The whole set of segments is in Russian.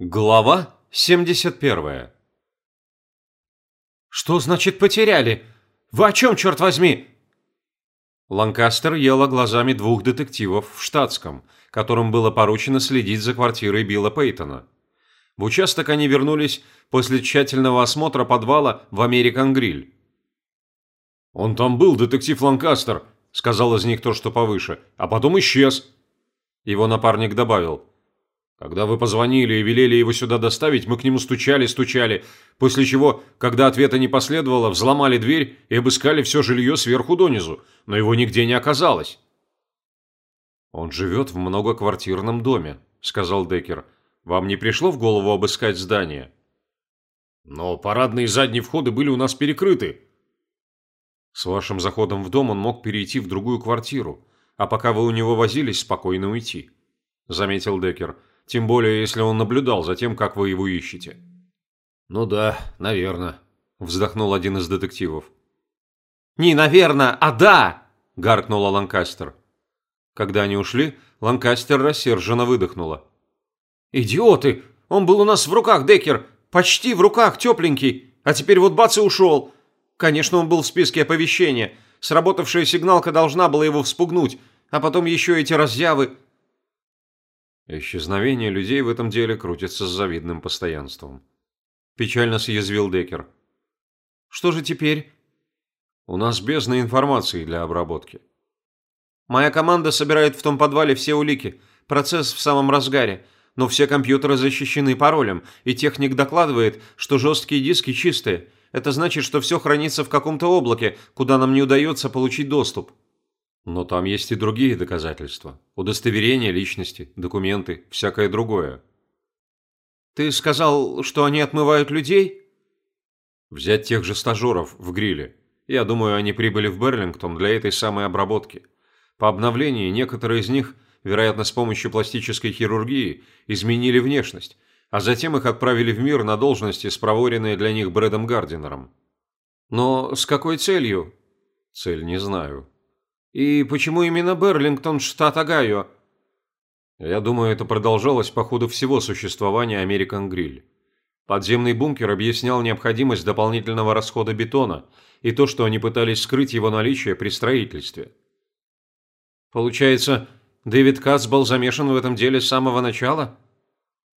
Глава 71 «Что значит потеряли? Вы о чем, черт возьми?» Ланкастер ела глазами двух детективов в штатском, которым было поручено следить за квартирой Билла Пейтона. В участок они вернулись после тщательного осмотра подвала в Американ Гриль. «Он там был, детектив Ланкастер», — сказал из них то, что повыше, — «а потом исчез». Его напарник добавил — когда вы позвонили и велели его сюда доставить, мы к нему стучали-стучали, после чего, когда ответа не последовало, взломали дверь и обыскали все жилье сверху донизу, но его нигде не оказалось. «Он живет в многоквартирном доме», — сказал Деккер. «Вам не пришло в голову обыскать здание?» «Но парадные задние входы были у нас перекрыты». «С вашим заходом в дом он мог перейти в другую квартиру, а пока вы у него возились, спокойно уйти», — заметил Деккер. Тем более, если он наблюдал за тем, как вы его ищете. «Ну да, наверное», – вздохнул один из детективов. «Не наверное, а да!» – гаркнула Ланкастер. Когда они ушли, Ланкастер рассерженно выдохнула. «Идиоты! Он был у нас в руках, Деккер! Почти в руках, тепленький! А теперь вот бац и ушел! Конечно, он был в списке оповещения. Сработавшая сигналка должна была его вспугнуть. А потом еще эти разъявы. Исчезновение людей в этом деле крутится с завидным постоянством. Печально съязвил Деккер. Что же теперь? У нас бездна информации для обработки. Моя команда собирает в том подвале все улики. Процесс в самом разгаре. Но все компьютеры защищены паролем, и техник докладывает, что жесткие диски чистые. Это значит, что все хранится в каком-то облаке, куда нам не удается получить доступ. Но там есть и другие доказательства. Удостоверения личности, документы, всякое другое. Ты сказал, что они отмывают людей? Взять тех же стажеров в гриле. Я думаю, они прибыли в Берлингтон для этой самой обработки. По обновлении некоторые из них, вероятно, с помощью пластической хирургии, изменили внешность, а затем их отправили в мир на должности, спроворенные для них Брэдом Гардинером. Но с какой целью? Цель не знаю. И почему именно Берлингтон, штат Огайо? Я думаю, это продолжалось по ходу всего существования American Grill. Подземный бункер объяснял необходимость дополнительного расхода бетона и то, что они пытались скрыть его наличие при строительстве. Получается, Дэвид Кац был замешан в этом деле с самого начала?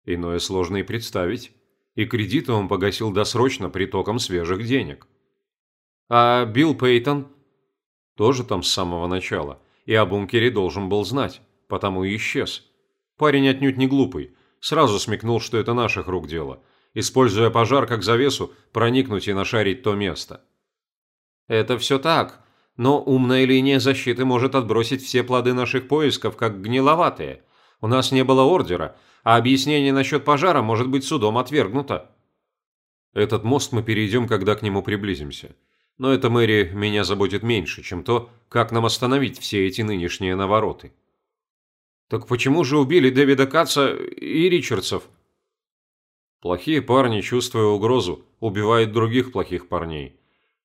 Иное сложно и представить. И кредиты он погасил досрочно притоком свежих денег. А Билл Пейтон – тоже там с самого начала, и о бункере должен был знать, потому и исчез. Парень отнюдь не глупый, сразу смекнул, что это наших рук дело, используя пожар как завесу, проникнуть и нашарить то место. Это все так, но умная линия защиты может отбросить все плоды наших поисков как гниловатые. У нас не было ордера, а объяснение насчет пожара может быть судом отвергнуто. Этот мост мы перейдем, когда к нему приблизимся. Но это, Мэри, меня заботит меньше, чем то, как нам остановить все эти нынешние навороты. Так почему же убили Дэвида Катца и Ричардсов? Плохие парни, чувствуя угрозу, убивают других плохих парней.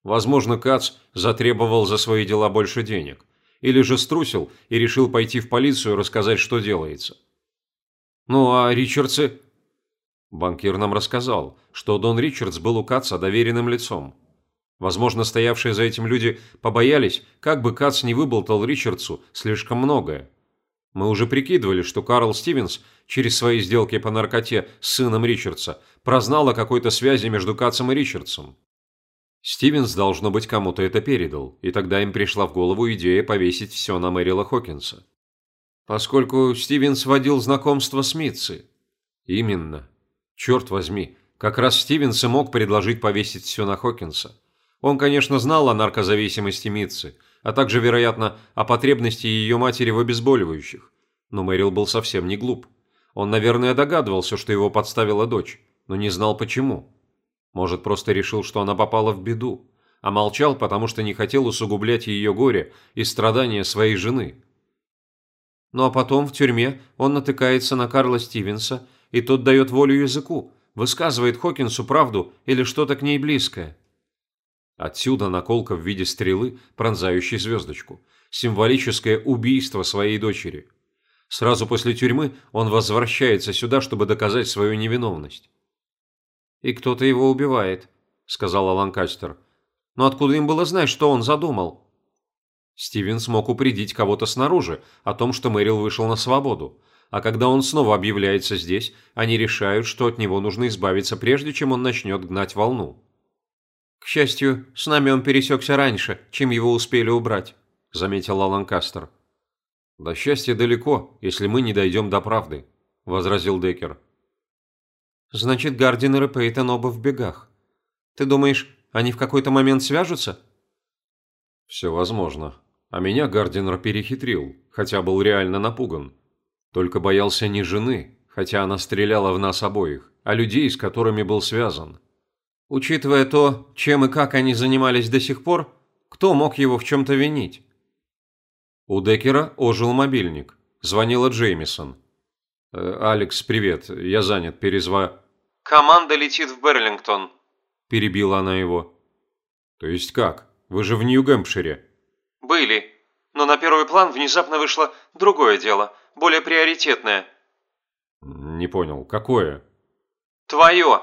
Возможно, Кац затребовал за свои дела больше денег. Или же струсил и решил пойти в полицию рассказать, что делается. Ну а Ричардсы? Банкир нам рассказал, что Дон Ричардс был у Каца доверенным лицом. Возможно, стоявшие за этим люди побоялись, как бы Кац не выболтал Ричардсу слишком многое. Мы уже прикидывали, что Карл Стивенс через свои сделки по наркоте с сыном Ричардса прознал о какой-то связи между Кацем и Ричардсом. Стивенс, должно быть, кому-то это передал, и тогда им пришла в голову идея повесить все на Мэрила Хокинса. Поскольку Стивенс водил знакомство с Митци. Именно. Черт возьми, как раз Стивенс и мог предложить повесить все на Хокинса. Он, конечно, знал о наркозависимости Митцы, а также, вероятно, о потребности ее матери в обезболивающих. Но Мэрил был совсем не глуп. Он, наверное, догадывался, что его подставила дочь, но не знал почему. Может, просто решил, что она попала в беду, а молчал, потому что не хотел усугублять ее горе и страдания своей жены. Ну а потом в тюрьме он натыкается на Карла Стивенса, и тот дает волю языку, высказывает Хокинсу правду или что-то к ней близкое. Отсюда наколка в виде стрелы, пронзающей звездочку. Символическое убийство своей дочери. Сразу после тюрьмы он возвращается сюда, чтобы доказать свою невиновность. «И кто-то его убивает», – сказала Ланкастер. «Но откуда им было знать, что он задумал?» Стивен смог упредить кого-то снаружи о том, что Мэрил вышел на свободу, а когда он снова объявляется здесь, они решают, что от него нужно избавиться, прежде чем он начнет гнать волну. «К счастью, с нами он пересекся раньше, чем его успели убрать», – заметила Ланкастер. «До счастья далеко, если мы не дойдем до правды», – возразил Деккер. «Значит, Гардинер и Пейтон оба в бегах. Ты думаешь, они в какой-то момент свяжутся?» «Все возможно. А меня Гардинер перехитрил, хотя был реально напуган. Только боялся не жены, хотя она стреляла в нас обоих, а людей, с которыми был связан. Учитывая то, чем и как они занимались до сих пор, кто мог его в чем-то винить? У Деккера ожил мобильник. Звонила Джеймисон. «Э, «Алекс, привет. Я занят. Перезва...» «Команда летит в Берлингтон», – перебила она его. «То есть как? Вы же в Нью-Гэмпшире». «Были. Но на первый план внезапно вышло другое дело, более приоритетное». «Не понял. Какое?» «Твое.